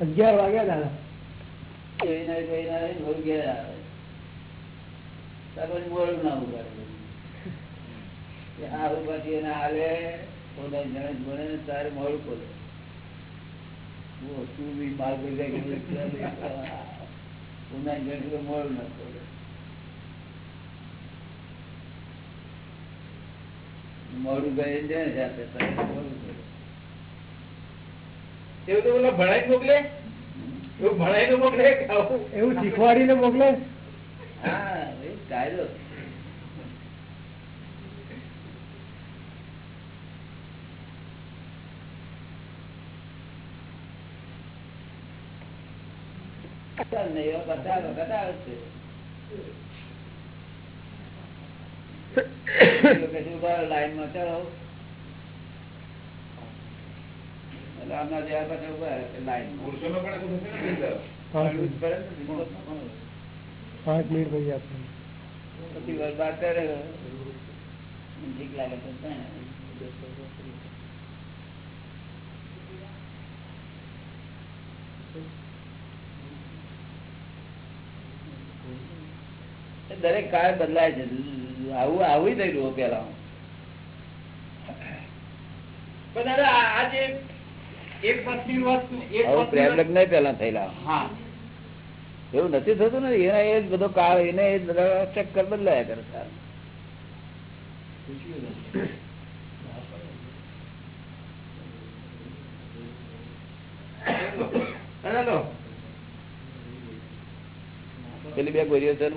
અગિયાર વાગ્યા દાદા જોઈને જોઈને મોડું ઘેર આવે તાર પછી મોડું ના ઉગાડે કે આ ઉપાધિ એને હાલે પોતા જણે ભણે ને તારે મોડું ખોલે શું બી માલ કરી જાય કે પોતા જણે મોડું ના ખોલે મોડું ગયે જાય સાથે તારે મોડું ખોલે એવું તો બોલો ભણાઈ મોકલે? એવું ભણાઈ મોકલે? એવું શીખવાડીને મોકલે? હા કાયદો ને માં બધા વખત આવે છે લોકો શું કરે, લાઈનમાં ચલો એટલે આમના જેવા બધા ઊભા રહે પણ એવું થશે ને મિત્ર? પાંચ મિનિટ પડે ને, બીજું તો કોણ? પાંચ મિનિટ પછી આપણે પછી બરબાદ કરે. ઠીક લાગે તો દરેક કાળ બદલાય છે. આવું આવું થઈ રહ્યું પેલા. પણ દાદા આ- આ જે એક પત્ની વસ્તુ પ્રેમ લગ્ન પેલા થયેલા. એવું નથી થતું ને એના એ જ બધો કાળ એને એ જ બધા ચક્કર બદલાયા કરે સારું. પેલી બે ગોરીઓ છે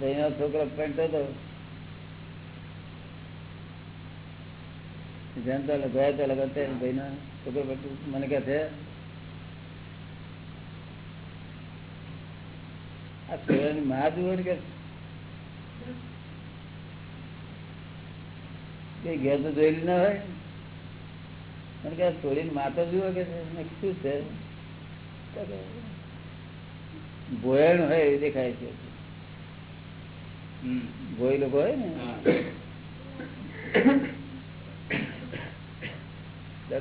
ભાઈનો છોકરો પેણતો હતો. એટલે ગયા હતા લગન ભાઈનો છોકરો મને કહે છે આ છોકરાની માં જુઓ ને કે ઘેર તો જોયેલી ના હોય. મને કે છોડીને માતા જુઓ કે મેં શું છે. તો ભોયણ હોય એ દેખાય છે. ભોય લોકો હોય ને. તો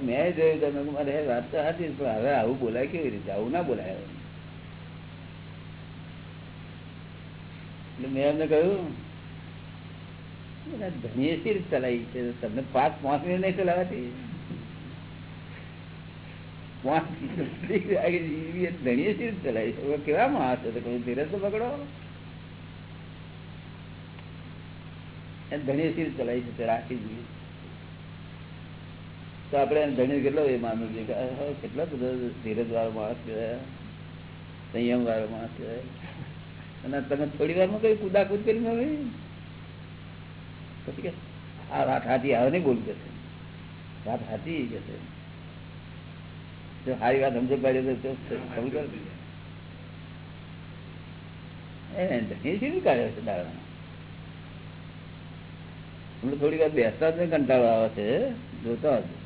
મેં જોયું તમે મારે વાત તો હતી પણ હવે આવું બોલાય કેવી રીતે? આવું ના બોલાય મેં એમને કહ્યું "એલા ધણીએ સી રીતે ચલાવી છે? તમને પાંચ પાંચ મિનિટ નહીં ચલાવાતી ધણીએ સી રીતે ચલાવી? છે કેવા માણસ છે? કોઈ ધીરજ તો પકડો. ધણીએ સી રીતે ચલાવી છે? રાખી જોઈએ તો આપણે ધણી કેટલો એ માનવું છે કેટલો બધો ધીરજ વાળો માણસ કહેવાય સંયમ વાળો માણસ કહેવાય. અને તમે થોડી વારમાં કઈ કુદાકુદ કરી હોય પછી કે આ વાત હાથી આવે નહીં બોલ જશે. વાત સાચી કે જો સારી વાત સમજ પાડી તો સમજ એને ધણી શી કાઢ્યો છે દાડા થોડી વાર બેસતા જ કંટાળો આવે છે. જોતા જ.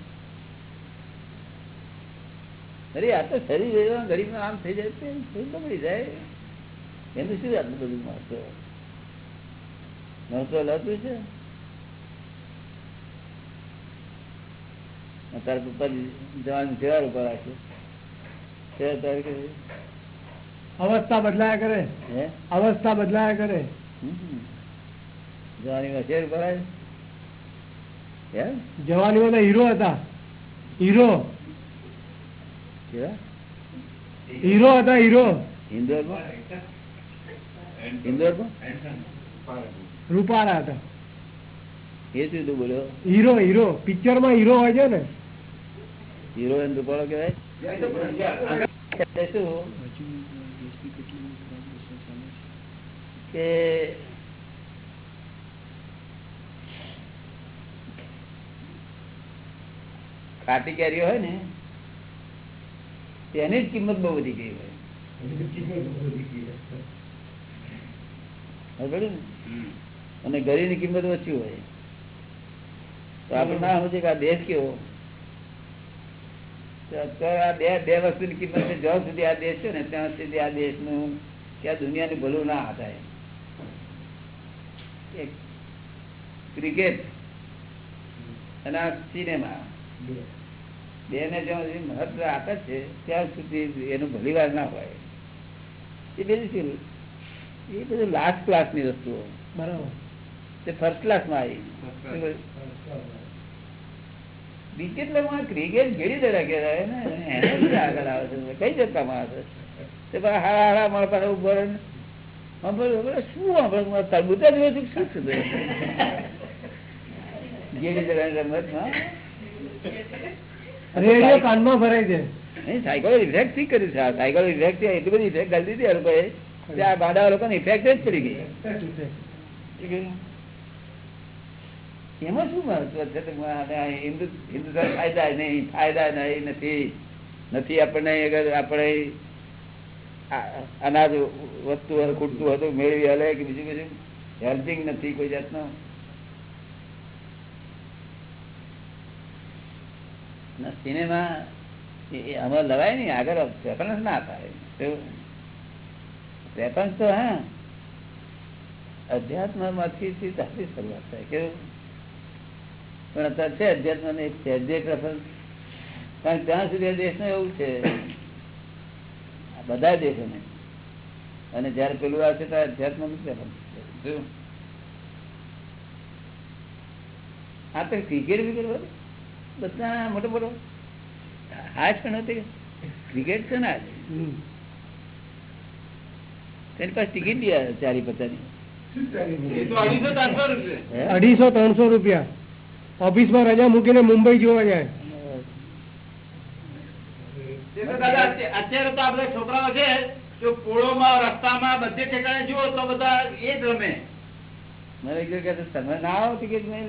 અરે આ તો શરીર ગરીબ આમ થઈ જાય તે બગડી જાય. એનું શું આટલું બધું મહત્વ? મહત્વ લાગતું છે. તારા પપ્પા જવાનું અવસ્થા બદલાયા કરે. અવસ્થા બદલાયા કરે. હમ. જવાની શેર ભરાય જવાનીમાં હીરો હતા. હીરો. હીરો હતા હીરો રૂપાળા હતા. એ શું તું બોલ્યો? હીરો હીરો પિક્ચરમાં હીરો હોય છે ને? હિરોઈન રૂપાળો કહેવાય? એ તો પ્રજ્ઞા. એટલે શું? કે કાટી કેરીઓ હોય ને તેની જ કિંમત બહુ વધી ગઈ હોય. અને ગરીની કિંમત ઓછી હોય. તો આપણે ના સમજે કે આ દેશ કેવો. આ બે બે વસ્તુની કિંમત જ્યાં સુધી આ દેશ છે ને ત્યાં સુધી આ દેશનું કે આ દુનિયાનું ભલું ના થાય. ક્રિકેટ અને આ સિનેમા. બે ને જ્યાં સુધી મહત્વ આપે છે ત્યાં સુધી એનું ભલીવાર ના હોય. એ બધું એ બધું લાસ્ટ ક્લાસની વસ્તુઓ. બરાબર. તે ફર્સ્ટ ક્લાસમાં આવી. ક્રિકેટમાં ક્રિકેટ ઘેરી દડા કે ને. એને આગળ આવે છે. કઈ જતા માણસ તે પણ હારા હારા મારા પાસે ઊભો રહે શું સાંભળ્યું? તરબૂચ જ હોય છે શું છે? તે? ઘેરી દડાની રમત હા રેડિયો કાનમાં ભરાય છે નહીં ઇફેક્ટથી કર્યું છે? આ ઇફેક્ટ એટલી બધી ઇફેક્ટ કરી દીધી લોકોએ આ બાડા લોકોને ઇફેક્ટ જ પડી ગઈ. એમાં શું મહત્વ છે? હિન્દુ ફાયદા નહીં ફાયદા નહીં નથી. નથી આપણને અગર આપણે અનાજ વધતું ખૂટતું હતું મેળવી હલે કે બીજું બીજું હેલ્પિંગ નથી કોઈ જાતનું. સિનેમા એ લવાય નહીં, આગળ રેફરન્સ ના થાય રેફરન્સ તો, હા. અધ્યાત્મમાંથી ત્યાંથી શરૂઆત થાય. કેવું? પણ અત્યારે છે અધ્યાત્મ ને એક સહેજે રેફરન્સ કારણ ત્યાં સુધી દેશ દેશનું એવું છે. બધા બધા દેશોને. અને જયારે પેલું આવશે ત્યારે અધ્યાત્મનું છે. આ તો ક્રિકેટ વિકેટ બધું? બધા મોટો મોટો હા છે ક્રિકેટ છે ને આજે? તેની પાસે ટિકિટ લઈ ચારી પચાસની અઢીસો ત્રણસો રૂપિયા. ઓફિસ ઓફિસમાં રજા મૂકીને મુંબઈ જોવા જાય. અત્યારે તો આપડે છોકરાઓ છે તો પોળોમાં રસ્તામાં બધે ઠેકાણે જુઓ તો બધા એ જ રમે. બધી ઘણી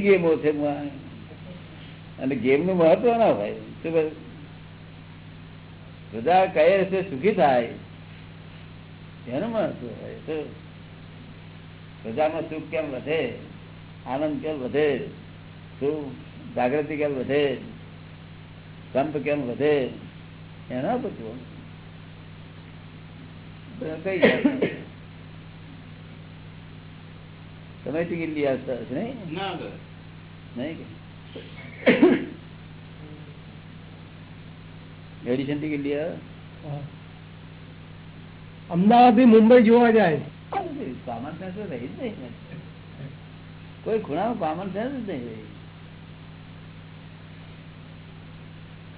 ગેમો છે અને ગેમનું મહત્વ ના ભાઈ શું કહ્યું? બધા કહે છે, સુખી થાય. એનું મહત્વ હોય. શું પ્રજામાં સુખ કેમ વધે? આનંદ કેમ વધે? શું જાગૃતિ કેમ વધે? સંપ કેમ વધે? એના પૂછવું. કઈ? તમે ટિકિટ લઈ આવતા હશે નહીં? નહીં કે? એડિશન ટિકિટ લઈ. અમદાવાદથી મુંબઈ જોવા જાય. કોમન સેન્સ રહી જ નહીં. કોઈ ખૂણામાં કોમન સેન્સ જ નહીં રહી.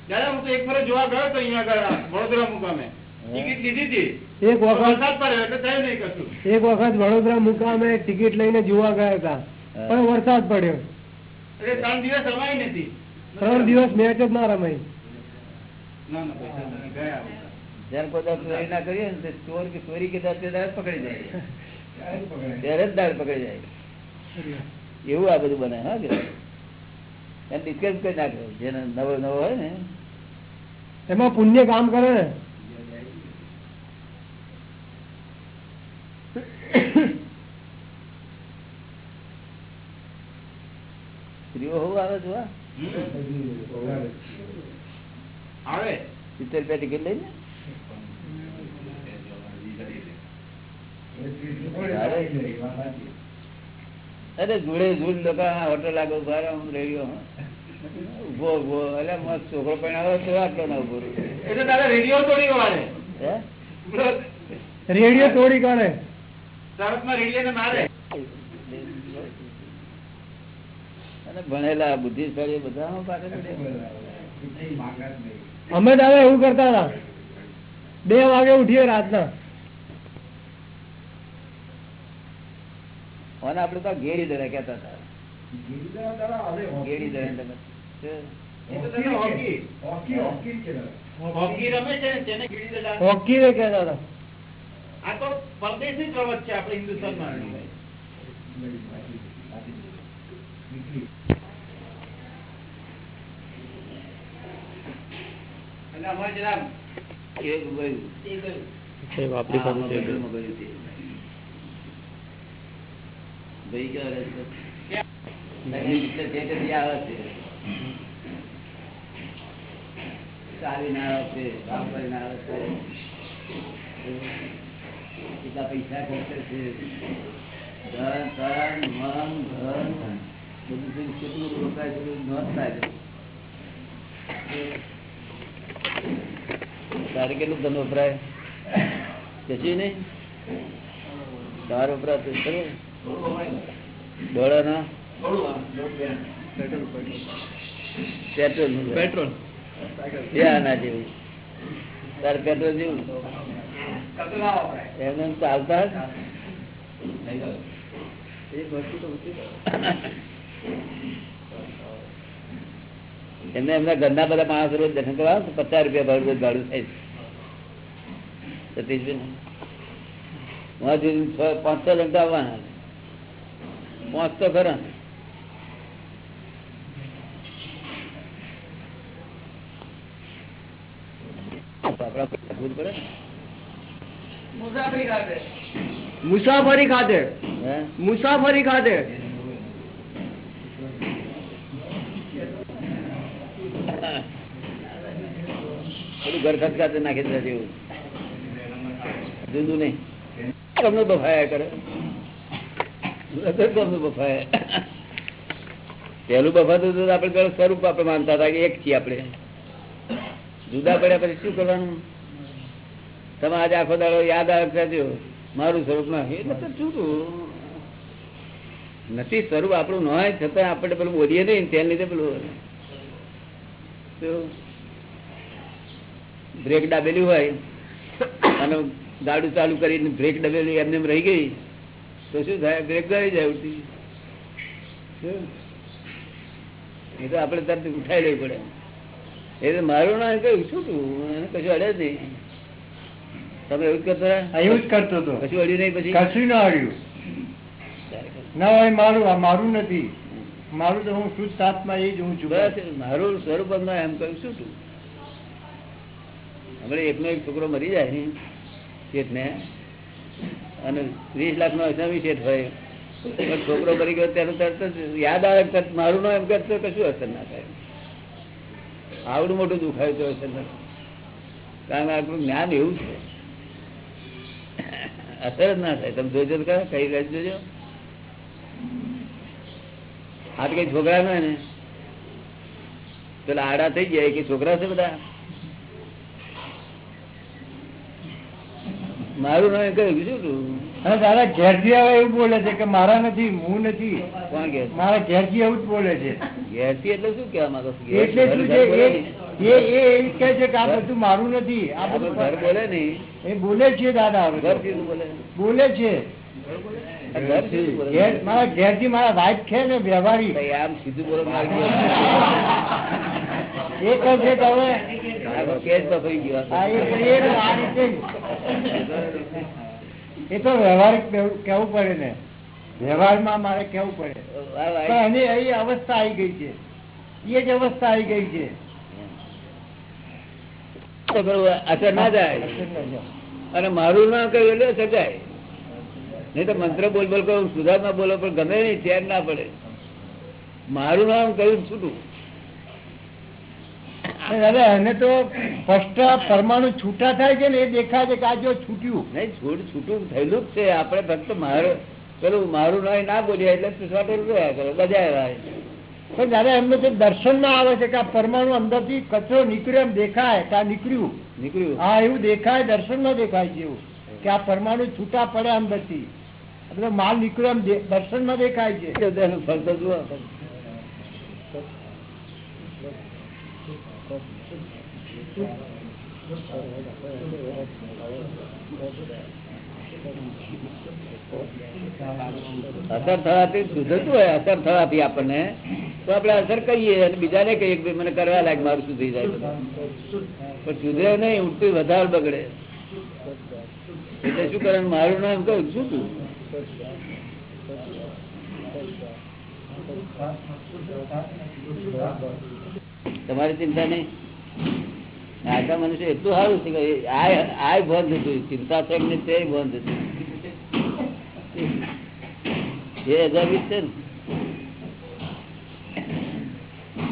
દાદા હું તો એક ફરે જોવા ગયો તો અહીંયા આગળ વડોદરા મુકામે. ટિકિટ લીધી હતી. એક વખત વરસાદ પડ્યો એટલે થયું નહીં કશું. એક વખત વડોદરા મુકામે ટિકિટ લઈને જોવા ગયા હતા. પણ વરસાદ પડ્યો. એટલે ત્રણ દિવસ રમાઈ નથી ત્રણ દિવસ મેચ જ ના રમાઈ. ના ના ગયા જયારે કોઈ ચોરી ના કરીએ ને ચોર કે ચોરી કે દાડે તે દાડે પકડી જાય. ત્યારે જ દાડે પકડી જાય. એવું આ બધું બને હા કે એમ ડિસ્કસ કરી નાખે. જેને નવો નવો હોય ને. એમાં પુણ્ય કામ કરે ને. સ્ત્રીઓ હોવું આવે જોવા આવે સિત્તેર પેટી લઈને અરે જોડે જોડ લોકો હોટલ આગળ ઊભા રહે, હું રેડિયો ઊભો ઊભો. એટલે મસ્ત છોકરો પહેણાવ્યો તો આટલો ના ઊભો એટલે રેડિયો તોડી રેડિયો તોડી કાઢે. શરતમાં રેડિયો ને મારે. અને ભણેલા બુદ્ધિશાળી બધા પાછળ અમે દાદા એવું કરતા હતા. બે વાગે ઉઠીએ રાતના. અને આપડે તો ઘેરી દરે કેતા હતા. ઘેરી દરે હોકી. હતા. આ તો પરદેશી છે આપણે હિન્દુસ્તાનમાં અમારે જરા. એ ગયું. હા, મગજમાં ગયું તે. ભાઈ થાય તારે કેટલું ધન વપરાય? કશું નહીં તમારે વપરાતું ખરું ડોળાના પેટ્રોલ. પેટ્રોલ. બે આના જેવું. તારે પેટ્રોલ જેવું? એમને ચાલતા એમને એમના ઘરના બધા માણસ રોજ દર્શન કરવા પચાસ રૂપિયા ભાડું રોજ ભાડું થાય છે. સતીશભાઈ. પાંચ છ ઘંટા આવવાના પાંચ ખરા. મુસાફરી ખાતે. હે? મુસાફરી ખાતે. ઘર ખર્ચ નાખી દેવું જેવું જુદું નહીં. ગમનું બફાયા કરે. પેલું બફાતું હતું તો આપણે પેલું સ્વરૂપ આપણે માનતા હતા કે એક છીએ આપણે. જુદા પડ્યા પછી શું કરવાનું? તમે આજે આખો દાડો યાદ આવે મારું સ્વરૂપ ના નથી, સ્વરૂપ આપણું ન હોય છતાં આપણે પેલું બોલીએ નહીં તેને લીધે પેલું? બ્રેક દાબેલી હોય અને દાડું ચાલુ કરીને બ્રેક દબેલી એમને એમ રહી ગઈ. તો શું થાય? બ્રેક ગઈ જાય ઉડતી. એ તો આપણે તરત ઉઠાઈ લેવું પડે. એ તો મારું ના કયું શું તું? કશું અડે જ નહીં. તમે એવું કરતા એવું જ કરતો હતો. કશું અડ્યું નહીં પછી? કશું ના અડ્યું. ના હોય મારું આ મારું નથી. મારું તો હું શુદ્ધ આત્મા એ જ હું છું. બસ મારું સ્વરૂપ એમ કહ્યું શું તું. હમણાં એકનો એક છોકરો મરી જાય ને શેઠને. અને વીસ લાખ નો અસામી શેઠ હોય પણ છોકરો કરી ગયો તેનું તરત જ યાદ આવે મારું નામ એમ કરતો કશું અસર ના થાય. આવડું મોટું દુખાયું તો અસર ના કારણ કે આપણું જ્ઞાન એવું છે. અસર જ ના થાય. તમે જોજો તો કઈ રાત જોજો? આ તો કઈ છોકરા ના ને? પેલા આડા થઈ ગયા કે છોકરા છે બધા? મારું નામ કહ્યું શું? તું દાદા ઘેરજી આવે એવું બોલે છે કે મારા નથી હું નથી. કોણ કે મારા ઘેરજી એવું જ બોલે છે. ઘેરજી એટલે શું કેવા માંગો એટલે શું છે? એ એ એવું કહે છે કે આ બધું મારું નથી. આ બધું ઘર બોલે નહીં. એ બોલે છે દાદા બોલે? છે. મારા ઘેરજી મારા વાઇફ છે ને વ્યવહારી. આમ સીધું બોલો મારી એ છે કેસ ગયો. તો વ્યવહાર કેવું પડે ને? વ્યવહારમાં મારે કેવું પડે? એની એ અવસ્થા આવી ગઈ છે. એ જ અવસ્થા આવી ગઈ છે. અસર ના જાય અને મારું નામ કહ્યું એટલે અસર જાય નહીં તો મંત્ર બોલ બોલ કહું સુધારમાં બોલો પણ ગમે નહીં ચેર ના પડે. મારું નામ કહ્યું છૂટું. દાદા એને તો ફર્સ્ટ પરમાણુ છૂટા થાય છે ને એ દેખાય છે કે આ જો છૂટ્યું. નહીં છૂટ છૂટું થયેલું જ છે. આપણે ફક્ત મારું પેલું મારું નામ ના બોલ્યા એટલે સુસાટો રહ્યા કરે બજાય પણ દાદા એમને તો દર્શન ના આવે છે કે આ પરમાણુ અંદરથી કચરો નીકળ્યો એમ દેખાય કે આ નીકળ્યું. નીકળ્યું. હા એવું દેખાય દર્શનમાં દેખાય છે એવું. કે આ પરમાણુ છૂટા પડે અંદરથી માલ નીકળ્યો એમ દર્શનમાં દેખાય છે ફળ તો જુઓ અસર થવાથી સુધરતું હોય, અસર થવાથી આપણને, તો આપણે અસર કહીએ અને બીજાને કહીએ મને કરવા લાગે, મારું સુધરી જાય. પણ સુધરે નહીં ઉઠતું વધારે બગડે. એટલે શું કરે મારું નામ કહું, શું તું? તમારી ચિંતા નહીં? આટલા મનુષ્ય એટલું સારું છે કે આ બંધ હતું ચિંતા છે ને તે બંધ હતું. એ હજાર છે ને.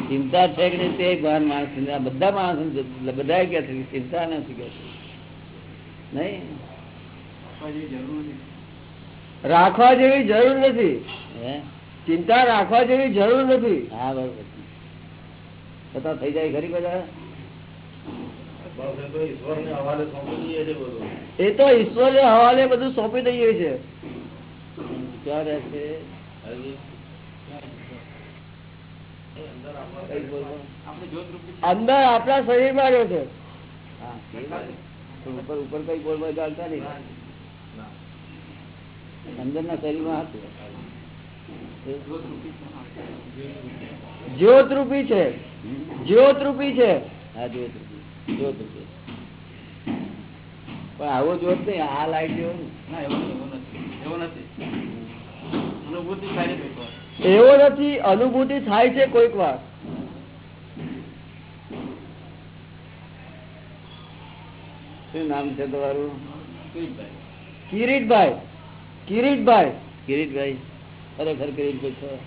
ચિંતા છે કે તે ભાન માણસ બધા માણસ બધા કે છે ચિંતા નથી કે. નહીં? રાખવા જેવી જરૂર નથી. હે? ચિંતા રાખવા જેવી જરૂર નથી. હા બરોબર છતાં થઈ જાય ખરી બધા. એ તો ઈશ્વર હવાલે બધું સોંપી દઈએ છે. ક્યાં રહે છે? અંદર આપણા શરીરમાં રહ્યો છે. ઉપર ઉપર કઈ બોલવા ચાલતા નહીં. અંદર ના. શરીરમાં હતું જ્યોત રૂપી છે? જ્યોત રૂપી છે. હા જ્યોત રૂપી. જોત. પણ આવો જોત નહીં આ લાઈટ જેવો ના. એવું એવું નથી. એવું નથી. અનુભૂતિ સારી કોઈ એવો નથી અનુભૂતિ થાય છે કોઈક વાર. શું નામ છે તમારું? કિરીટભાઈ. કિરીટભાઈ. કિરીટભાઈ. કિરીટભાઈ. ખરેખર કિરીટભાઈ છો.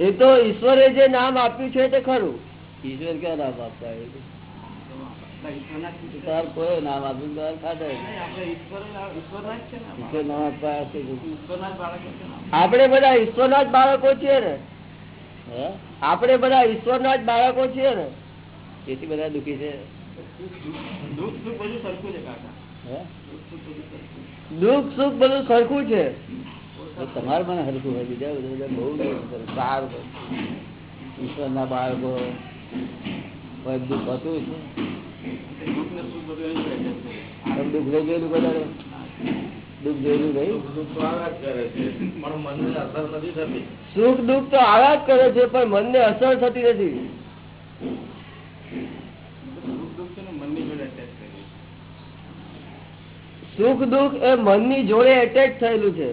એ તો ઈશ્વરે જે નામ આપ્યું છે. તે ખરું. ઈશ્વર ક્યાં નામ આપતા. તાર કોઈ નામ આપ્યું ને. ઈશ્વર નામ આપવા ને આપણે. બધા ઈશ્વરના જ બાળકો છીએ ને? આપણે બધા ઈશ્વરના જ બાળકો છીએ ને તેથી બધા દુઃખી છે દુઃખ સુખ બધું સરખું છે તમારે મને સરખું હોય, બીજા બધા બહુ સારું ઈશ્વર ઈશ્વરના બાળકો દુઃખ હતું દુઃખ લઈ ગયેલું બધા દુઃખ જોયેલું ગયું સુખ દુઃખ તો આવ્યા જ કરે છે પણ મનને અસર થતી નથી સુખ દુઃખ એ મનની જોડે એટેચ થયેલું છે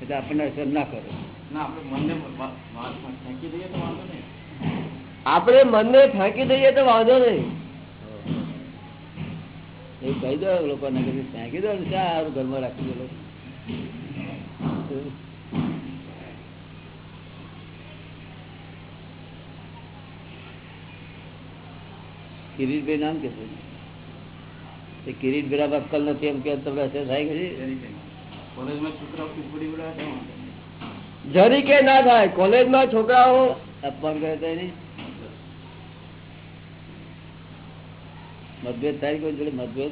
એટલે આપણને અસર ના કરે ના આપણે મનને ફેંકી દઈએ તો વાંધો નહીં આપણે મનને ફાંકી દઈએ તો વાંધો નહીં. એ કહી દો લોકોને ફાંકી દો સારું ઘરમાં રાખી દો કિરીટભાઈ નામ કે છે? તે કિરીટભાઈ અક્કલ નથી એમ કે તમને અસર થાય કે. જરી કે ના થાય કોલેજમાં છોકરાઓ અપમાન કરે તો એની? મતભેદ થાય કોઈ જોડે મતભેદ?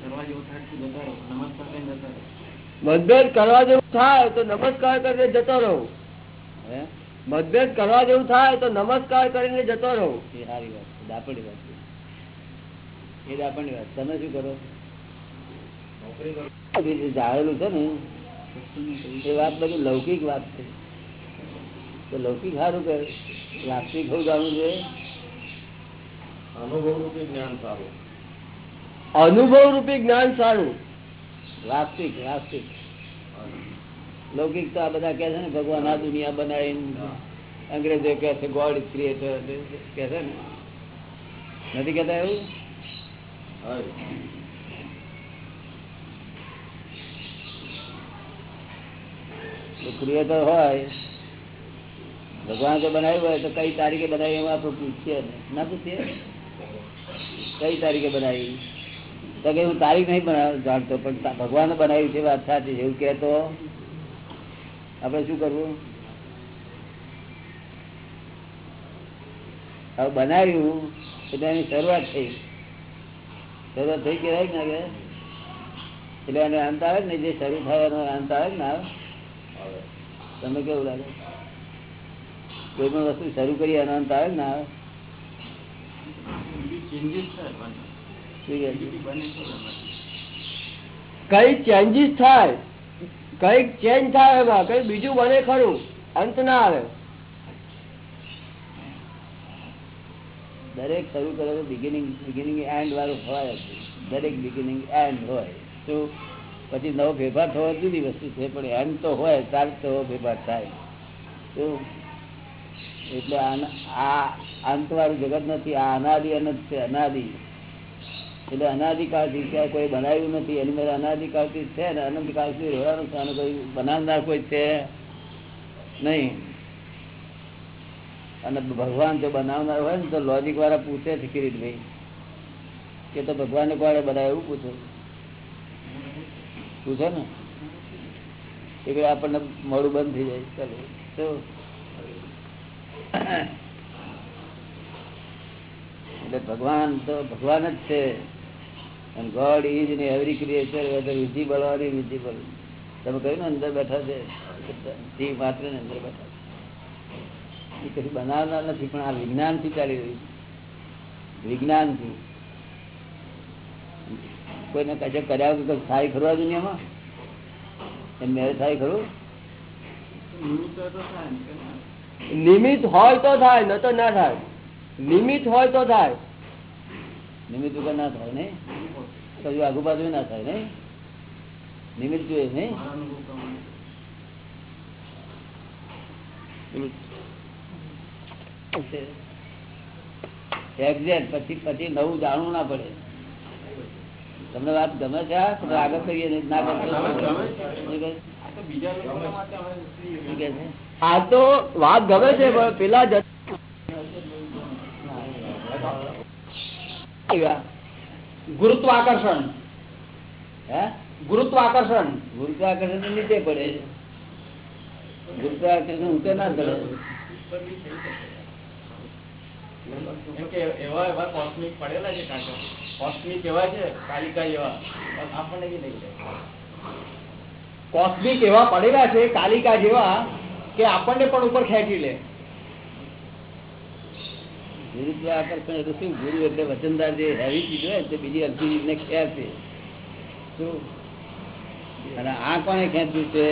કરવા જેવું થાય તો જતા રહો. નમસ્કાર કરીને જતા રહો. મતભેદ કરવા જેવું થાય તો નમસ્કાર કરીને જતો રહો. મતભેદ કરવા જેવું થાય તો નમસ્કાર કરીને જતો રહો. એ સારી વાત છે દાપણની વાત છે. એ દાપણની વાત તમે શું કરો? જાળેલું છે ને એ વાત બધી લૌકિક વાત છે. તો લૌકિક સારું કે? વાસ્તવિક હોવું જાણવું જોઈએ? અનુભવ રૂપી જ્ઞાન સારું. વાસ્તિક વાસ્તિક લૌકિક તો આ બધા કે છે ને ભગવાન આ દુનિયા બનાવી અંગ્રેજો કે છે ગોડ ક્રિએટર કે છે ને. નથી કેતા એવું? ક્રિએટર હોય ભગવાન જો બનાવ્યું હોય તો કઈ તારીખે બનાવી એમાં આપણે પૂછીએ ને. ના પૂછીએ? કઈ તારીખે બનાવી? તો કે હું તારીખ નહીં બનાવ જાણતો પણ ભગવાન બનાવ્યું છે વાત સાચી છે. એવું કહેતો આપણે શું કરવું? હવે બનાવ્યું એટલે એની શરૂઆત થઈ. શરૂઆત થઈ કહેવાય ને કે એટલે એનો અંત આવે ને જે શરૂ થાય એનો અંત આવે ને આવે. તમને કેવું લાગે? કોઈ પણ વસ્તુ શરૂ કરી એનો અંત આવે ને આવે. કઈ ચેન્જીસ થાય? કંઈક ચેન્જ થાય એમાં કઈ બીજું બને ખરું? અંત ના આવે. દરેક શરૂ કરે તો બિગિનિંગ બિગિનિંગ એન્ડ વાળું હોય. દરેક બિગિનિંગ એન્ડ હોય. તો પછી નવો ફેરફાર થવો જુદી વસ્તુ છે પણ એન્ડ તો હોય ત્યારે તો ફેરફાર થાય. તો એટલે આ અંતવાળું જગત નથી, આ અનાદિ અનંત છે, અનાદિ. એટલે અનાદિકાળથી ત્યાં કોઈ બનાવ્યું નથી, એની મેળે અનાદિકાળથી છે ને, અનંતકાળથી રહેવાનું છે, આનું કોઈ બનાવનાર કોઈ છે નહીં. અને ભગવાન જો બનાવનાર હોય ને, તો લોજિક વાળા પૂછે છે કિરીટભાઈ, કે તો ભગવાનને કોણે બનાવે એવું પૂછો. પૂછો ને? એ આપણને મોડું બંધ થઈ જાય, ચાલો. એટલે ભગવાન તો ભગવાન જ છે. God is in every creature whether visible or invisible તમે કહ્યું ને અંદર બેઠા છે જીવ માત્ર ને અંદર બેઠા છે. એ કશું બનાવનાર નથી, પણ આ વિજ્ઞાનથી ચાલી રહ્યું છે. વિજ્ઞાનથી. કોઈને કશે કર્યા વગર થાય ખરું આ દુનિયામાં? એમ મેળ થાય ખરું? નિમિત્ત હોય તો થાય, ન તો ના થાય. નિમિત્ત હોય તો થાય. નિમિત્ત ઉપર ના થાય નહીં? કશું આગુ બાજુ ના થાય નહીં? નિમિત્ત જોઈએ એક્ઝેક્ટ પછી પછી નવું જાણવું ના પડે. તમને વાત ગમે છે? આગળ કરીએ ને ના કરશો તો શું? કહે? શું કહે છે? આ તો વાત ગમે છે પણ પેલા જ ગુરુત્વાકર્ષણ. હે? ગુરુત્વાકર્ષણ. ગુરુત્વાકર્ષણ નીચે પડે ગુરુત્વાકર્ષણ ઊંચે ના ચડે એવા એવા કોસ્મિક પડેલા છે કાંટો કોસ્મિક એવા છે કાલિકા એવા. આપણને નહીં કોસ્મિક એવા પડેલા છે કાલિકા જેવા. કે આપણને પણ ઉપર ખેંચી લે. ગુરુત્વાકર્ષણ એટલે શું? ગુરુ એટલે વચનદાર જે હેવી ચીજ હોય તે બીજી હલકી ચીજને ખેંચે. શું અને આ કોને ખેંચ્યું છે?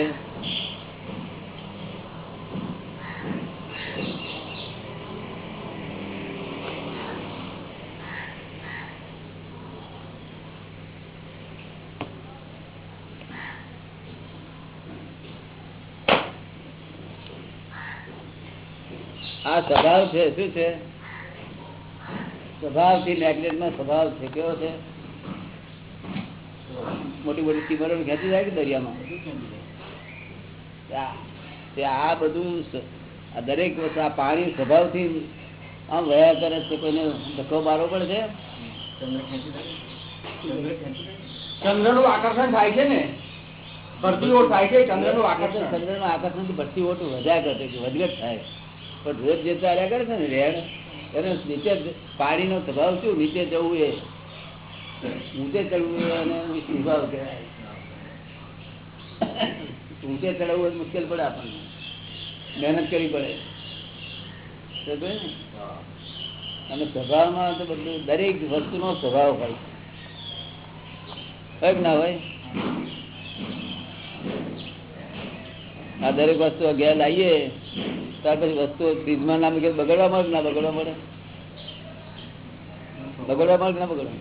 આ સ્વભાવ છે શું છે? સ્વભાવથી મેગ્નેટ નો સ્વભાવ છે કેવો છે? મોટી મોટી સ્ટીમરો ખેંચી જાય કે દરિયામાં? આ- બધું આ દરેક વસ્તુ આ પાણી સ્વભાવથી આમ વયા કરે છે કોઈને ધક્કો મારવો પડે છે? ચંદ્રનું આકર્ષણ થાય છે ને? ભરતીઓ થાય છે ચંદ્રનું આકર્ષણ. ચંદ્રનું આકર્ષણ ભરતી ઓટ વધ્યા કરે છે વધઘટ થાય. પણ રોજ જે ચાલ્યા કરે છે ને રેડ એને નીચે પાણીનો સ્વભાવ શું? નીચે જવું એ. ઊંચે ચડવું એ અને સ્વભાવ કહેવાય. ઊંચે ચડવું મુશ્કેલ પડે આપણને. મહેનત કરવી પડે. અને સ્વભાવમાં તો બધું દરેક વસ્તુનો સ્વભાવ હોય. હોય ના હોય? આ દરેક વસ્તુ અગિયાર લાવીએ ત્યાર પછી વસ્તુ ફ્રીજમાં ના મૂકીએ બગડવા મળે ના બગડવા મળે? બગડવા મળે ના બગડવા?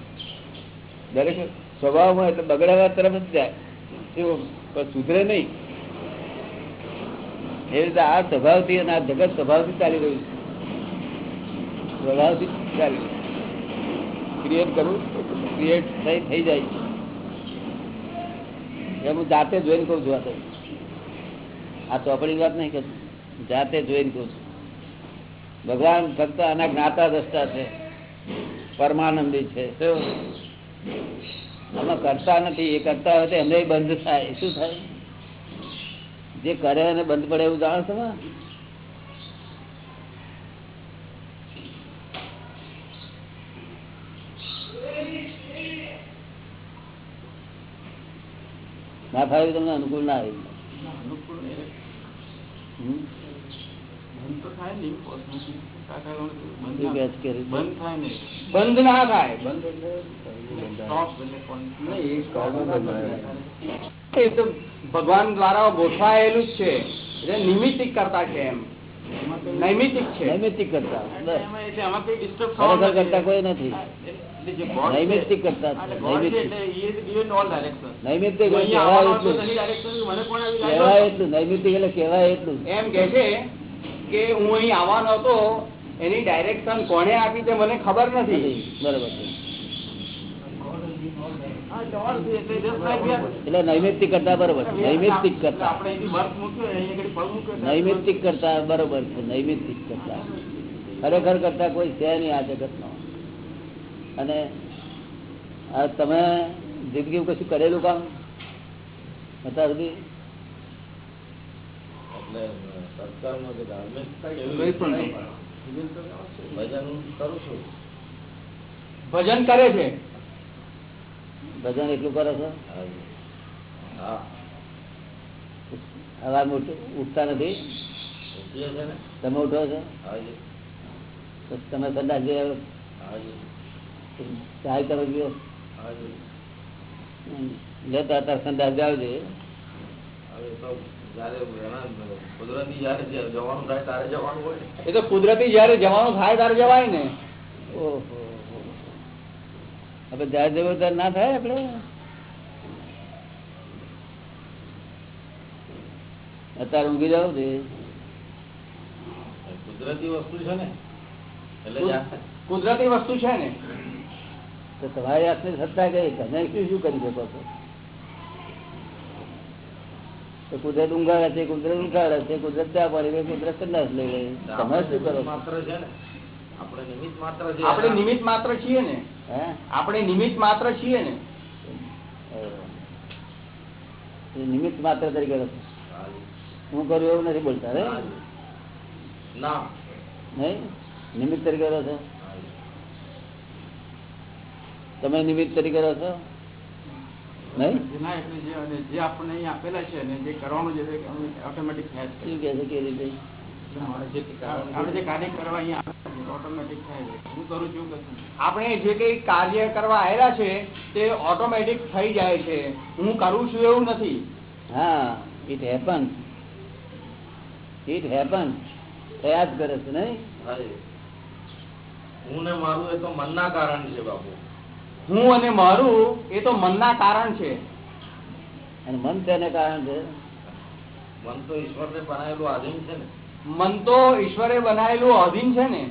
દરેક સ્વભાવમાં એટલે બગડવા તરફ જ જાય. પણ સુધરે નહીં. એ રીતે આ સ્વભાવથી અને આ જગત સ્વભાવથી ચાલી રહ્યું છે. સ્વભાવથી ચાલી ક્રિએટ કરું ક્રિએટ થઈ થઈ જાય એ હું જાતે જોઈને કહું છું આ આ ચોપડી વાત નહીં કરતું. જાતે જોઈને કહું છું. ભગવાન ફક્ત આના જ્ઞાતા દ્રષ્ટા છે. પરમાનંદી છે. શું? આમાં કરતા નથી એ કરતા હોય તો એમને બંધ થાય. શું થાય? જે કરે એને બંધ પડે એવું જાણો છો ના? ફાવ્યું તમને અનુકૂળ ના આવ્યું? બંધ ના- થાય એ તો ભગવાન દ્વારા ગોઠવાયેલું જ છે. એટલે નિમિત્તિક કરતા છે એમ. નૈમિતિક છે. નૈમિતિક કરતા. કરતા કોઈ નથી. નૈમિતિક કરતા નૈમિતિક. કહેવાય એટલું નૈમિતિક એટલે. કહેવાય એટલું એમ કે છે કે હું અહીં આવવાનો હતો એની ડાયરેક્શન કોને આપી તે મને ખબર નથી. બરોબર એટલે નૈમિત્તિક કરતા બરોબર છે. નૈમિત્તિક કરતા. નૈમિત્તિક કરતા બરોબર છે નૈમિત્તિક કરતા. ખરેખર કરતા કોઈ છે નહીં આ જગતનો. અને આ તમે જિંદગી કશું કરેલું કામ? અત્યાર સુધી? એટલે કે ધાર્મિક. ભજન કરું છું. ભજન કરે છે? ભજન એટલું કરો છો? હવા ઉઠતા નથી? છે તમે ઉઠો છો? તમે કદાચ ચાય પીઓ. હાજી લેતા સંદાસ જાવ એ તો કુદરતી જયારે જવાનું થાય ત્યારે જવાય ને. ઓહો. હવે જ્યારે જવું ત્યારે ના થાય આપડે અત્યારે ઊંઘી જાવ છે કુદરતી વસ્તુ છે ને. કુદરતી વસ્તુ છે ને. તો તમારી આટલી સત્તા ગઈ તમે શું શું કરી શકો છો? કુદરત ઊંઘાડે છે કુદરત ઉઠાડે છે કુદરત ત્યાં પડી કુદરત સંદાસ લઈ લે. તમે શું કરો માત્ર છે ને? આપણે નિમિત્ત માત્ર છે. આપણે નિમિત્ત માત્ર છીએ ને? હે? આપણે નિમિત્ત માત્ર છીએ ને? નિમિત્ત માત્ર તરીકે. હું કરું એવું નથી બોલતા રે. ના. નહીં? નિમિત્ત તરીકે રહો છો? તમે નિમિત્ત તરીકે રહો છો? આપણે જે કાર્ય કરવા અહીંયા ઓટોમેટિક થાય છે. હું કરું છું કે આપણે જે કઈ કાર્ય કરવા આવેલા છે તે ઓટોમેટિક થઈ જાય છે. હું કરું છું એવું નથી. હા ઇટ હેપન ઇટ હેપન પ્રયાસ જ કરે છે નહીં? હું ને મારું એ તો મનના કારણ છે બાપુ. હું અને મારું એ તો મનના કારણ છે. અને મન તેને કારણ છે? મન તો ઈશ્વરને બનાવેલું આધીન છે ને. મન તો ઈશ્વરે બનાવેલું અધીન છે ને.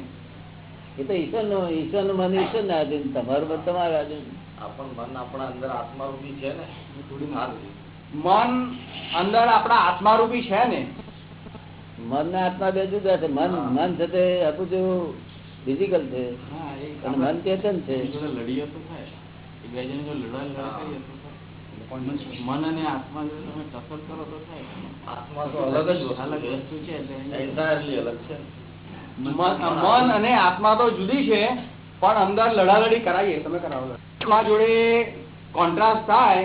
એ તો ઈશ્વરનું ઈશ્વરનું મન ઈશ્વરને આધીન તમારું મન તમારું આધીન. આપણ મન આપણા અંદર આત્મારૂપી છે ને હાજી. મન અંદર આપણા આત્મારૂપી છે ને. મન ને આત્મા બે જુદા છે. મન મન છે તે હતું જેવું ફિઝિકલ છે. અને મન ચેતન છે મન અને આત્મા તમે ટસર કરો તો થાય. આત્મા તો અલગ જ અલગ વસ્તુ છે અલગ છે. મન મન અને આત્મા તો જુદી છે પણ અંદર લડાલડી કરાવીએ તમે કરાવો. આત્મા જોડે કોન્ટ્રાસ્ટ થાય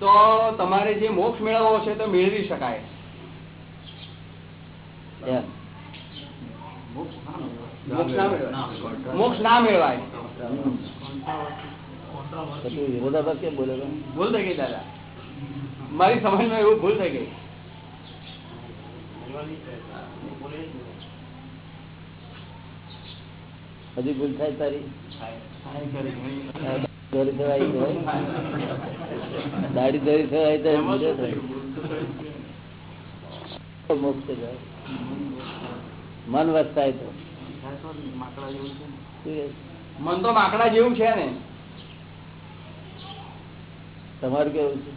તો તમારે જે મોક્ષ મેળવવો છે તો મેળવી શકાય. મોક્ષ ના મેળવાય મોક્ષ ના મેળવાય પછી વિરોધાભાસ કેમ બોલે તમે? ભૂલ થઈ ગઈ દાદા મારી સમજમાં એવું ભૂલ થઈ ગઈ હજી ભૂલ થાય તારી થાય ખરી ઘણી. દોરી થવાય તો હોય. દાઢી દોરી થવાય તો એમાં ભૂલે શું થાય. થયું? મોક્ષ જાય મન વસ્તાય તો મન તો માકડા જેવું છે ને. તમારું કેવું છે?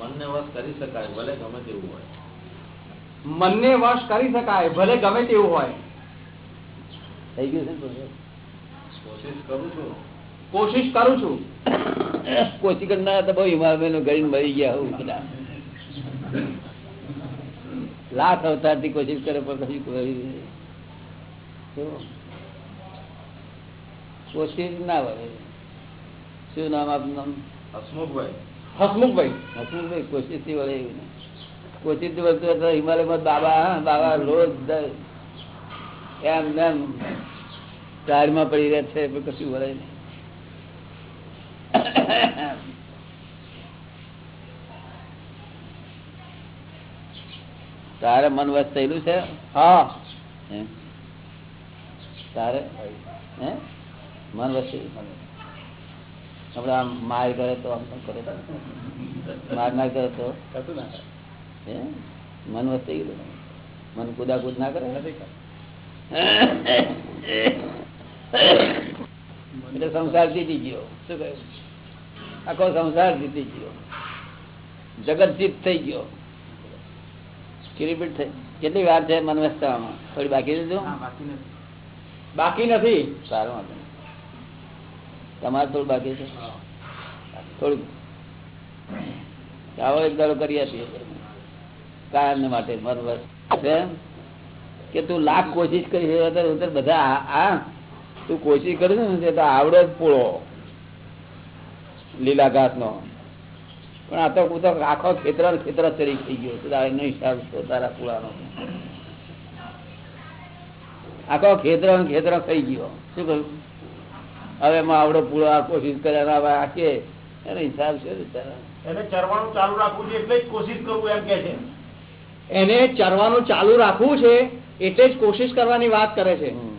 મનને વશ કરી શકાય ભલે ગમે તેવું હોય. મનને વશ કરી શકાય ભલે ગમે તેવું હોય. થઈ ગયું છે કોશિશ કરું છું. કોશિશ કરું છું. કોશી કરનારા તો બહુ હિમાલયનું મરી ગયા હું બધા લાખ અવતારથી કોશિશ કરે પણ કશું? કોશિશ ના વળે. શું નામ આપનું નામ? હસમુખભાઈ. હસમુખભાઈ? હસમુખભાઈ. કોશિશથી વળે એવું કોશિશથી વળતું હતા હિમાલયમાં બાબા બાબા રોજ એમ એમ. ચારમાં પડી રહ્યા છે કશું વળે નહીં. તારે મન વસ થયેલું છે? હા. તારે? હે? મન વસ થયેલું? માર કરે તો આમ તેમ કરે? માર ના કરે તો. હે? મન વસ થઈ ગયું મન કુદાકુદ ના કરે? એટલે સંસાર જીતી ગયો. શું કહ્યું? આખો સંસાર જીતી ગયો. જગત જીત થઈ ગયો. કિરીપીટ થઈ. કેટલી વાર છે મનવસ્તામાં થોડી બાકી દીધું બાકી નથી. સારું વાંધો તમારે થોડું બાકી છે? થોડું. આવો એક દાડો કરી આપીએ. કાયમ માટે બરોબર છે? કે તું લાખ કોશિશ કરી બધા આ તું કોશિશ કરું ને તો આવડે જ પૂળો. લીલા ઘાસ નો પણ આ તો હું તો આખો ખેતર ખેતર ચડી થઈ ગયો તારે નહીં સારું તારા પૂળાનો આખો ખેતર ખેતર થઈ ગયો. શું કહ્યું? હવે એમાં આવડો પૂળો કોશિશ કરે ને હવે આ કે? એનો હિસાબ છે એને ચરવાનું ચાલુ રાખવું છે એટલે જ કોશિશ કરવું એમ કે છે. એને ચરવાનું ચાલુ રાખવું છે એટલે જ કોશિશ કરવાની વાત કરે છે.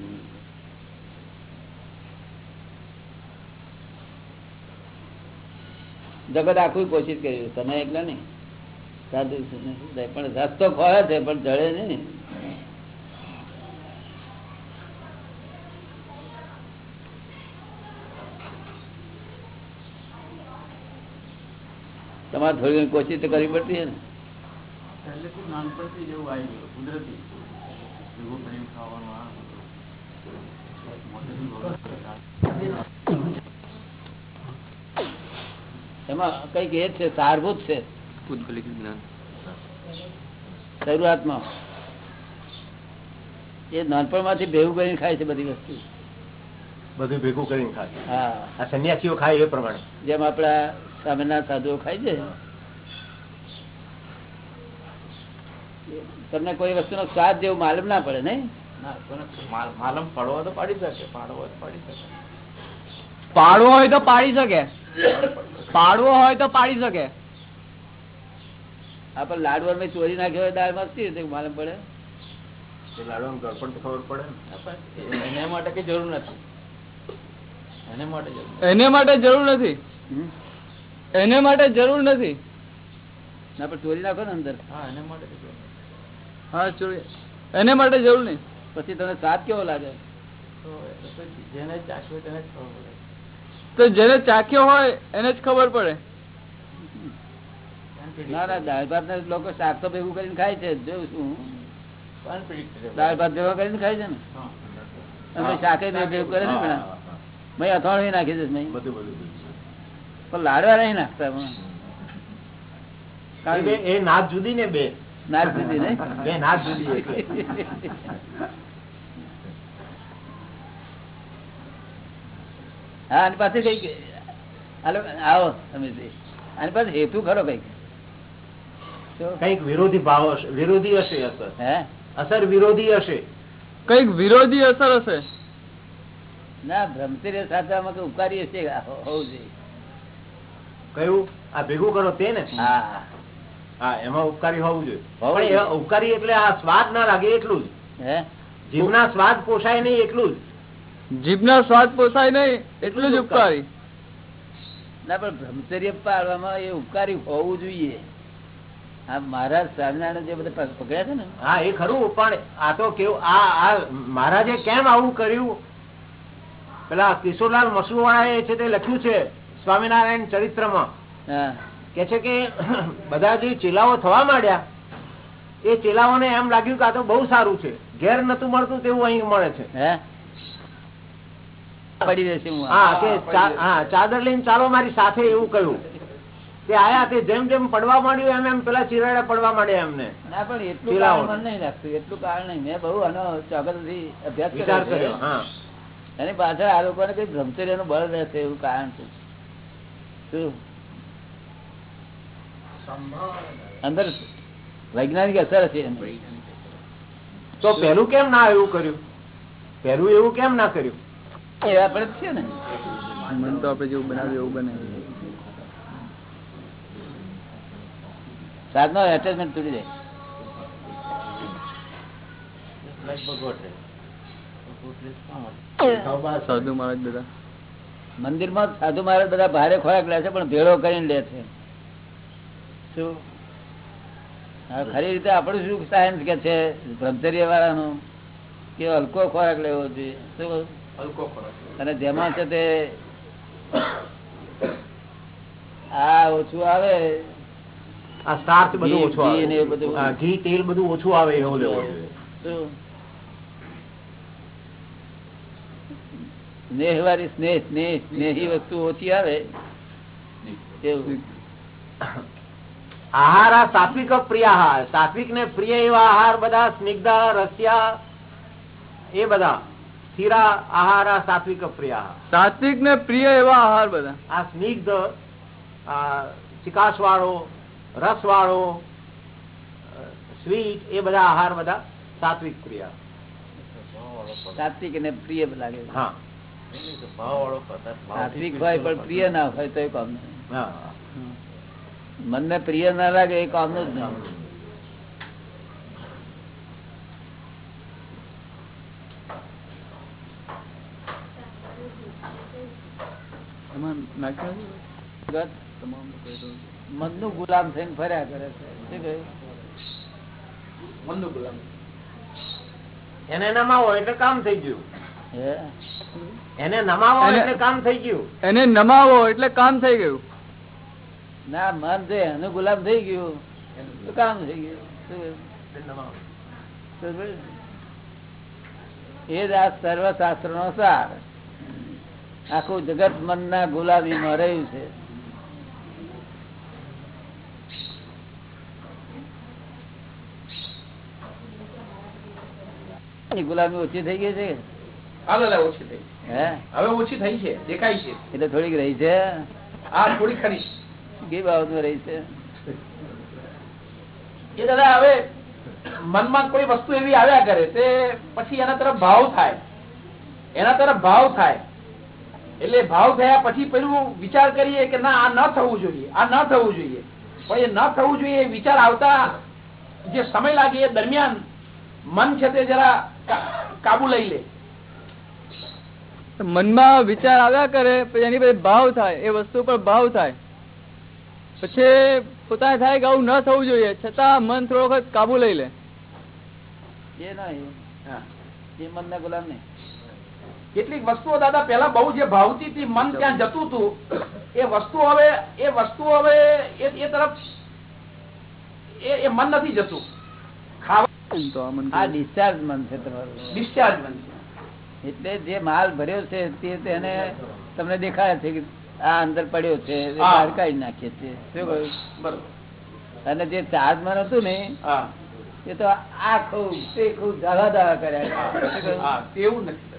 જગત આખું કોશિશ કરી તમે એકલા નહીં. પણ રસ્તો ખોળે છે, પણ જળે નહીં. તમારે થોડી કોશિશ તો કરવી પડતી છે ને? નાનપણથી જેવું આવી ગયું, કુદરતી. ખાવાનું આ બધું મોટેથી ભગવાન એમાં કંઈક એ છે સારભૂત છે. પૂતગલિક જ્ઞાન. શરૂઆતમાં. એ નાનપણમાંથી ભેગું કરીને ખાય છે બધી વસ્તુ. બધું ભેગું કરીને ખાય. હા. આ સંન્યાસીઓ ખાય એ પ્રમાણે. જેમ આપડા સામેના સાધુઓ ખાય છે. તમને કોઈ વસ્તુનો સ્વાદ જેવું માલુમ ના પડે નહીં? ના કોને માલ- માલમ પડવો તો પાડી શકે પાડવો તો પાડી શકે. પાડવો હોય તો પાડી શકે. પાડવો હોય તો પાડી શકે. આપણે લાડવા મેં ચોરી નાખ્યો હોય દાળ મસ્તી રીતે માલમ પડે. લાડવાનું ગળપણ તો ખબર પડે એને માટે કઈ જરૂર નથી. એને માટે જરૂર નથી. એને માટે જરૂર નથી. હમ? એને માટે જરૂર નથી. ના પણ ચોરી નાખો ને અંદર. હા એને માટે કઈ જરૂર નથી. હા ચોરી. એને માટે જરૂર નહીં. પછી તને સ્વાદ કેવો લાગે? જેને ચાખ્યો તેને ખબર પડે. તો જેને ચાખ્યો હોય એને જ ખબર પડે. ના ના દાળ ભાત ને લોકો શાક તો ભેગું કરીને ખાય છે જોઉં છું દાળ ભાત ભેગા કરીને ખાય છે ને? હા. શાકે ભેગું કરે છે ને ભાઈ અથાણું નાખી બધું પણ લાડવા નહીં નાખતા એ કારણ બે- એ નાત જુદી ને બે. નાક જુદી નહીં? બે નાથ જુદી હા અને પાસે કંઈક હાલો આવો તમે અને આની પાસે હેતુ ખરો કંઈક? કંઈક વિરોધી ભાવ હશે વિરોધી હશે અસર. હે? અસર વિરોધી હશે. કંઈક વિરોધી અસર હશે. ના ભ્રમચર્ય સાથે આમાં કઈ ઉપકારી હશે હોવું જોઈએ. કયું? આ ભેગું કરો તે ને? હા. હા એમાં ઉપકારી હોવું જોઈએ. ઉપકારી એટલે આ સ્વાદ ના લાગે એટલું જ. હે? જીભના સ્વાદ પોષાય નહીં એટલું જ. જીભના સ્વાદ પોસાય નહીં એટલું જ ઉપકારી? ના પણ બ્રહ્મચર્ય પાળવામાં એ ઉપકારી હોવું જોઈએ. આ મહારાજ સ્વામિનારાયણ જે બધા પકડ્યા છે ને. હા એ ખરું પણ આ તો કેવું આ આ મહારાજે કેમ આવું કર્યું? પેલા કિશોરલાલ મસુવાળાએ છે તે લખ્યું છે સ્વામિનારાયણ ચરિત્રમાં હા. કે છે કે બધા જે ચેલાઓ થવા માંડ્યા એ ચેલાઓને એમ લાગ્યું કે આ તો બહુ સારું છે. ઘેર નતું મળતું તેવું અહીં મળે છે. હે? પડી રહેશે હું હા કે હા ચાદર લઈને ચાલો મારી સાથે એવું કહ્યું. તે આયા તે જેમ જેમ પડવા માંડ્યું એમ એમ પેલા ચિરાડા પડવા માંડ્યા એમને. ના પણ એટલું કારણ નહીં લાગતું એટલું કારણ નહીં. મેં બહુ આનો ચોક્કસથી અભ્યાસ વિચાર કર્યો હા. એની પાછળ આ લોકોને કઈ બ્રહ્મચર્યનું બળ રહેશે એવું કારણ છે. શું? અંદર વૈજ્ઞાનિક અસર હશે. તો પેલું કેમ ના એવું કર્યું? પેલું એવું કેમ ના કર્યું? એવા આપણે છે ને. મન તો આપણે જેવું બનાવ્યું એવું બને સાધનો એટેચમેન્ટ તૂટી જાય? સાધુ મહારાજ બધા. મંદિરમાં સાધુ મહારાજ બધા ભારે ખોરાક લે છે પણ ભેળો કરીને લે છે. શું? ખરી રીતે આપણું શું સાયન્સ કે છે બ્રહ્મચર્ય વાળાનું કે હલકો ખોરાક લેવો જોઈએ. શું અને જેમાં છે તે આ ઓછું આવે આ સ્ટાર્ચ બધું ઓછું આવે. ઘી તેલ બધું ઓછું આવે એવું લેવું સ્નેહ વાળી સ્નેહ સ્નેહ સ્નેહી વસ્તુ ઓછી આવે આહાર આ સાત્વિક પ્રિય આહાર. સાત્વિક ને પ્રિય એવા આહાર બધા સ્નિગ્ધા રસિયા એ બધા. સ્થિરા આહાર સાત્વિક પ્રિય સાત્વિક ને પ્રિય એવા આહાર બધા. આ સ્નિગ્ધ ચિકાસ વાળો રસ વાળો સ્વીટ એ બધા આહાર બધા સાત્વિક પ્રિય સાત્વિક ને પ્રિય લાગે. હા. સાત્વિક હોય પણ પ્રિય ના હોય તો એ કામ મનને પ્રિય ના લાગે એ કામનું જ નહીં. મનનું ગુલામ થઈને ફર્યા કરે છે. મનનું ગુલામ. એને નમાવો એટલે કામ થઈ ગયું. એને નમાવો એટલે કામ થઈ ગયું. એને નમાવો એટલે કામ થઈ ગયું. ના મન છે એનું ગુલામ થઈ ગયું. તો કામ થઈ ગયું. એ જ આ સર્વશાસ્ત્ર નો સાર. આખું જગત મનના ગુલાબીમાં રહ્યું છે. ગુલાબી ઓછી થઈ ગઈ છે? હવે ઓછી થઈ છે દેખાય છે. એટલે થોડીક રહી છે? આ થોડી ખરી. બે બાબતમાં રહી છે? એ દાદા હવે મનમાં કોઈ વસ્તુ એવી આવ્યા કરે તે પછી એના તરફ ભાવ થાય. એના તરફ ભાવ થાય. એટલે ભાવ થયા પછી પેલું વિચાર કરીએ કે ના આ ન થવું જોઈએ આ ન થવું જોઈએ. પણ એ ન થવું જોઈએ વિચાર આવતા જે સમય લાગે એ દરમિયાન મન છે તે જરા કાબુ લઈ લે. મનમાં વિચાર આવ્યા કરે પછી એની પછી ભાવ થાય એ વસ્તુ પર ભાવ થાય. પછી પોતાને થાય કે આવું ન થવું જોઈએ છતાં મન થોડો વખત કાબુ લઈ લે. એ ના એ એ મનના ગુલામ નહીં. કેટલીક વસ્તુઓ દાદા પેલા બહુ જે ભાવતી હતી મન ત્યાં જતું હતું એ વસ્તુ હવે એ વસ્તુ હવે એ તરફ એ મન નથી જતું. એમ તો આ મન આ ડિસ્ચાર્જ મન છે તમારું. ડિસ્ચાર્જ મન છે. એટલે જે માલ ભર્યો છે તે તેને તમને દેખાય છે કે આ અંદર પડ્યો છે બહાર કાઢી નાખીએ છીએ બરોબર. અને જે ચાર્જ મન હતું ને એ તો આ ખૂબ તે ખૂબ ધાવા ધાવા કર્યા એવું તેવું નથી.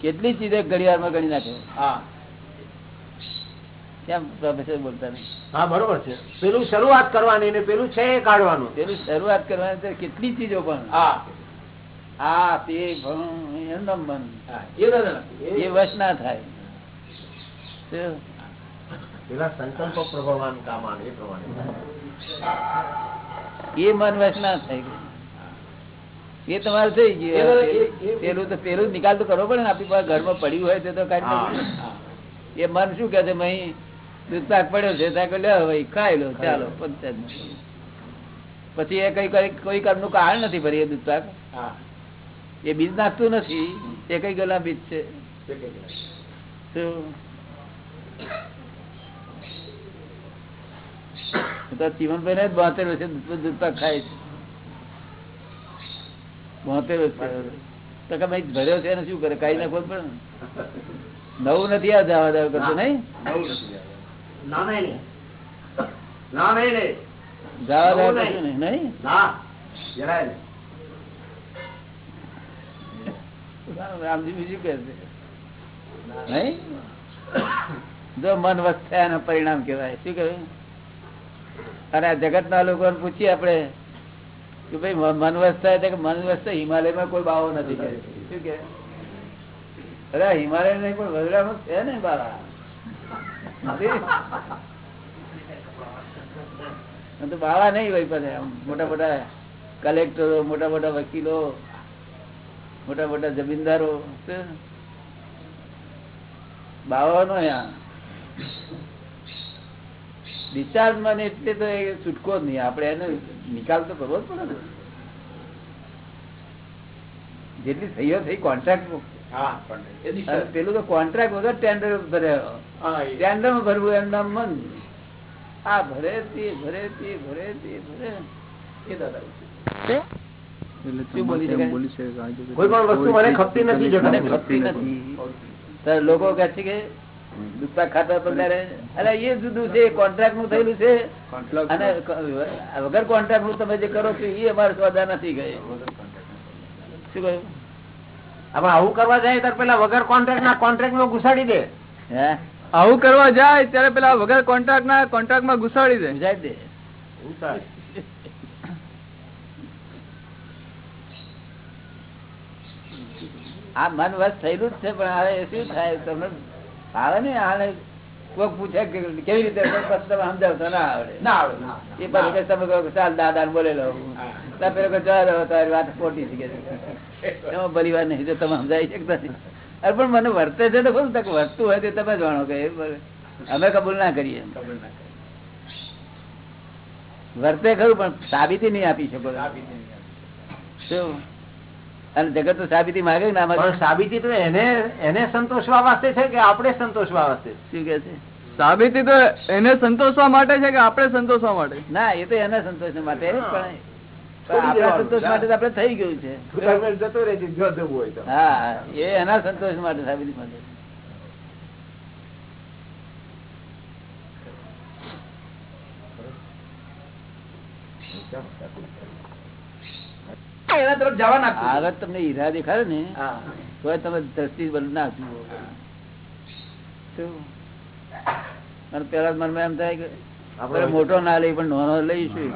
કેટલી ચીજે ઘડિયાળમાં ગણી નાખે? હા. કેમ પ્રોફેસર બોલતા નહીં? હા બરોબર છે. પેલું શરૂઆત કરવાની ને પેલું છે એ કાઢવાનું. પેલું શરૂઆત કરવાની કેટલી ચીજો પણ. હા. આ તે. એ વશ ના થાય? પેલા સંકલ્પ કામ આવે એ પ્રમાણે. એ મન વશ ના થાય. એ તમારે થઈ ગયું. પેલું તો પેલું નિકાલ તો કરવો પડે ને આપણી પાસે ઘરમાં પડ્યું હોય તો. હા. એ મન શું કે છે મહી દૂધ પાક પડ્યો છે. ત્યાં લ્યો ભાઈ ખાઈ લો ચાલો પંચાયત પછી એ કઈ કઈ કોઈ કર્મનું કારણ નથી ભરી એ દૂધ પાક એ બીજ નાખતું નથી. એ કઈ ગલા બીજ છે. જીવનભાઈ ને જ બાંધેલું છે દૂધ પાક ખાય છે. બોતેર તો કે ભાઈ ભર્યો છે એને શું કરે? કઈ નાખો પણ નવું નથી આ જવા દેવા કરતો નહીં? જવા દેવા. રામજી બીજું કે જો મન વસ્ત પરિણામ કેવાય શું કહેવાય અને જગત ના લોકો પૂછીએ આપણે. કે ભાઈ, મન વસ્તા કે મન વસ્તા હિમાલયમાં કોઈ બાવો નથી કે. અરે હિમાલય નહીં પણ વડોદરામાં છે ને બારા? તો બાવા નહીં હોય પણ મોટા મોટા કલેક્ટરો, મોટા મોટા વકીલો, મોટા મોટા જમીનદારો? બાવાનો અહીંયા ડિસ્ચાર્જ મને એટલે તો એ છૂટકો જ નહીં. આપણે એનો નિકાલ તો કરવો જ પડે ને. જેટલી સહીઓ થઈ કોન્ટ્રાક્ટ પેલું તો કોન્ટ્રાક્ટ વગર ટેન્ડર ભર્યો ટેન્ડરમાં ભરવું એમના મન. આ ભરે તે ભરે તે ભરે તે ભરે. એ દાદા કોઈ પણ વસ્તુ મને ખપતી નથી લોકો કહે છે કે દુખતા ખાતા પગારે અરે એ જુદું છે કોન્ટ્રાક્ટનું થયેલું છે. અને વગર કોન્ટ્રાક્ટનું તમે જે કરો છો એ અમારે સ્વાદા નથી ગયે શું કહ્યું? હવે આવું કરવા જાય ત્યારે પેલા વગર કોન્ટ્રાક્ટ ના કોન્ટ્રાક્ટમાં ઘુસાડી દે. હે? આવું કરવા જાય ત્યારે પેલા વગર કોન્ટ્રાક્ટ ના કોન્ટ્રાક્ટમાં ઘુસાડી દે. સમજાય દે. આ મન વસ્ત થયેલું જ છે પણ હવે શું થાય? તમને આવે ને આને કોક પૂછે કેવી રીતે તમે સમજાવતો ના આવડે. ના આવડે એ પછી તમે કહો ચાલ દાદા પેલો તારી વાત ખોટી ભલી વાર નહીં તો તમે સમજાવી શકતા નથી અરે પણ મને વર્તે છે તો ખરું તક વર્તતું હોય તો તમે જાણો કે અમે કબૂલ ના કરીએ વર્તે ખરું પણ સાબિતી નહીં આપી શકો. શું અને જગત તો સાબિતી માગે ના માગે? સાબિતી તો એને એને સંતોષવા વાસ્તે છે કે આપણે સંતોષવા વાસ્તે શું કે છે? સાબિતી તો એને સંતોષવા માટે છે કે આપણે સંતોષવા માટે? ના એ તો એના સંતોષ માટે પણ. સંતોષ માટે આપડે આપણે થઈ ગયું છે. જતો રહે હા એ એના સંતોષ માટે સાબિતી માટે. એના તરફ જવા નાખો આગળ તમને હીરા દેખાડે ને તો તમે દ્રષ્ટિ બદલ ના? અને પેલા મનમાં એમ થાય કે આપણે મોટો ના લઈ પણ નાનો લઈશું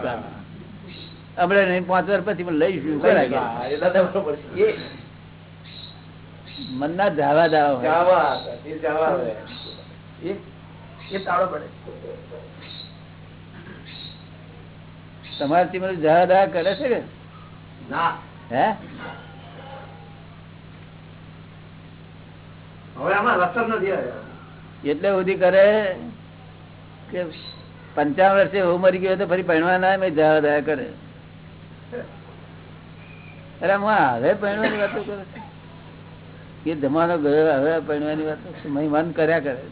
આપણે નહીં પાંચ વર્ષ પછી પણ લઈશું મનના ધાવા પડે. તમારાથી મને ધાવા ધાવા કરે છે કે? હે. એટલે સુધી કરે કે પંચાવન વર્ષે હું મરી ગયો તો ફરી ભણવા ના જવા દયા કરે અરે હું હવે પહેણવાની વાતો કરું. એ જમાનો ગયો હવે પહેણવાની વાતો? મન કર્યા કરે.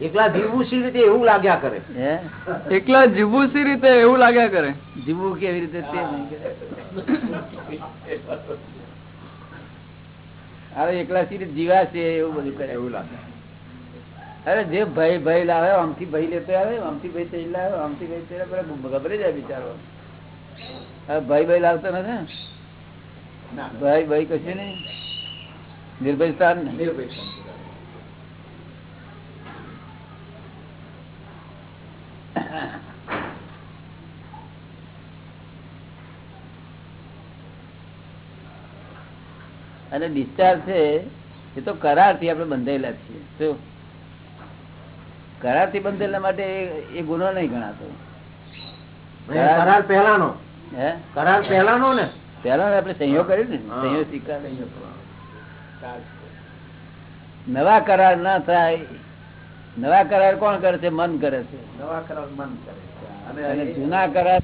એકલા જીવવું સી રીતે એવું લાગ્યા કરે? એકલા જીવવું સી રીતે એવું લાગ્યા કરે? જીવવું કેવી રીતે તે હવે એકલા સી રીતે જીવાશે એવું બધું કરે. એવું લાગે. અરે જે ભય ભય લાવે આમથી ભય લેતો આવે આમથી ભય તે લાવે આમથી ભય તે લાવે, પેલા ગભરાઈ જાય બિચારો. હવે ભય ભય લાવતો નથી ને? ભય ભય કશું નહીં. નિર્ભય સ્થાન અને ડિસ્ચાર્જ છે એ તો કરારથી આપણે બંધાયેલા છીએ. શું? કરારથી બંધાયેલા માટે એ- ગુનો નહીં ગણાતો. કરાર પહેલાનો. હે? કરાર પહેલાનો ને? પેલા આપણે સંયોગ કર્યો ને. સંયોગ સ્વીકાર. નવા કરાર ના થાય નવા કરાર કોણ કરે છે મન કરે છે. નવા કરાર મન કરે છે. અને જૂના કરાર